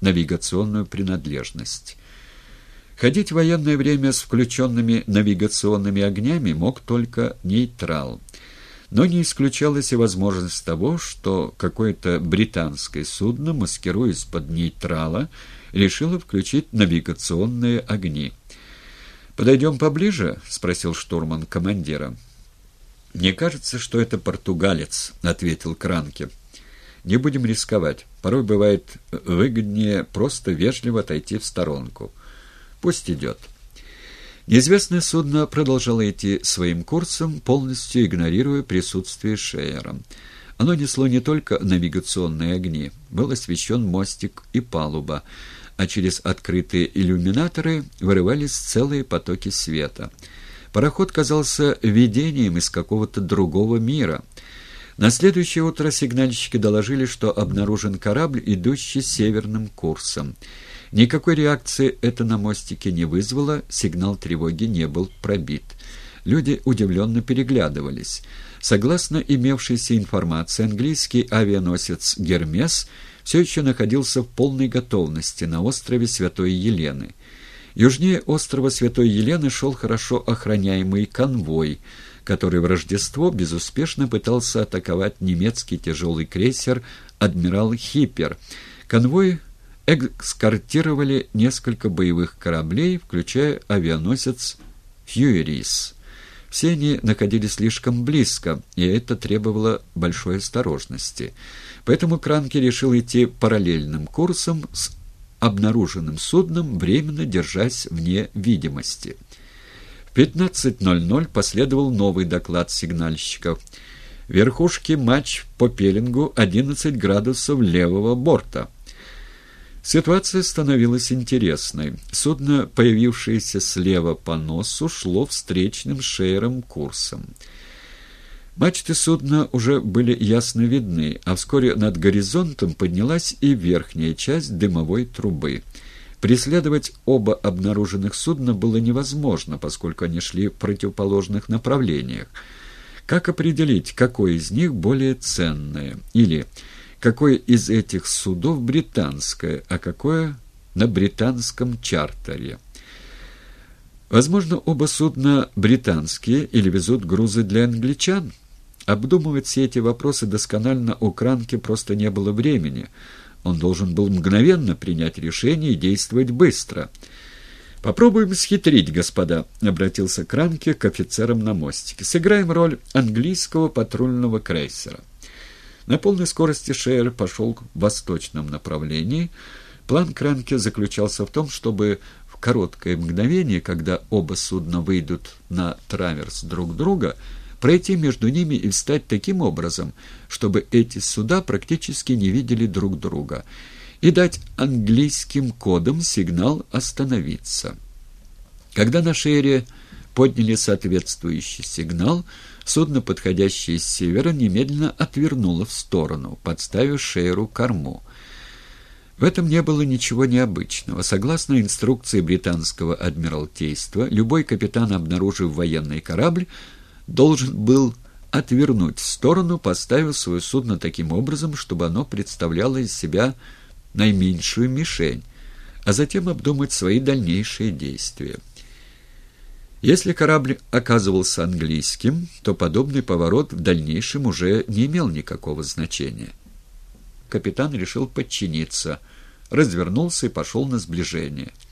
навигационную принадлежность. Ходить в военное время с включенными навигационными огнями мог только нейтрал. Но не исключалась и возможность того, что какое-то британское судно, маскируясь под нейтрала, решило включить навигационные огни. «Подойдем поближе?» — спросил штурман командира. «Мне кажется, что это португалец», — ответил Кранке. «Не будем рисковать. Порой бывает выгоднее просто вежливо отойти в сторонку». Пусть идет. Неизвестное судно продолжало идти своим курсом, полностью игнорируя присутствие Шейера. Оно несло не только навигационные огни, был освещен мостик и палуба, а через открытые иллюминаторы вырывались целые потоки света. Пароход казался видением из какого-то другого мира. На следующее утро сигнальщики доложили, что обнаружен корабль, идущий северным курсом. Никакой реакции это на мостике не вызвало, сигнал тревоги не был пробит. Люди удивленно переглядывались. Согласно имевшейся информации, английский авианосец «Гермес» все еще находился в полной готовности на острове Святой Елены. Южнее острова Святой Елены шел хорошо охраняемый конвой, который в Рождество безуспешно пытался атаковать немецкий тяжелый крейсер «Адмирал Хиппер». Конвой экскортировали несколько боевых кораблей, включая авианосец «Фьюерис». Все они находились слишком близко, и это требовало большой осторожности. Поэтому Кранки решил идти параллельным курсом с обнаруженным судном, временно держась вне видимости. В 15.00 последовал новый доклад сигнальщиков. Верхушки матч по пеленгу 11 градусов левого борта. Ситуация становилась интересной. Судно, появившееся слева по носу, шло встречным шеером курсом. Мачты судна уже были ясно видны, а вскоре над горизонтом поднялась и верхняя часть дымовой трубы. Преследовать оба обнаруженных судна было невозможно, поскольку они шли в противоположных направлениях. Как определить, какое из них более ценное? Или какое из этих судов британское, а какое на британском чартере. Возможно, оба судна британские или везут грузы для англичан? Обдумывать все эти вопросы досконально у Кранки просто не было времени. Он должен был мгновенно принять решение и действовать быстро. «Попробуем схитрить, господа», — обратился Кранке к офицерам на мостике. «Сыграем роль английского патрульного крейсера». На полной скорости Шейер пошел в восточном направлении. План Кранке заключался в том, чтобы в короткое мгновение, когда оба судна выйдут на траверс друг друга, пройти между ними и встать таким образом, чтобы эти суда практически не видели друг друга, и дать английским кодом сигнал «остановиться». Когда на Шейре подняли соответствующий сигнал, судно, подходящее с севера, немедленно отвернуло в сторону, подставив Шейру корму. В этом не было ничего необычного. Согласно инструкции британского адмиралтейства, любой капитан, обнаружив военный корабль, должен был отвернуть в сторону, поставив свое судно таким образом, чтобы оно представляло из себя наименьшую мишень, а затем обдумать свои дальнейшие действия. Если корабль оказывался английским, то подобный поворот в дальнейшем уже не имел никакого значения. Капитан решил подчиниться, развернулся и пошел на сближение –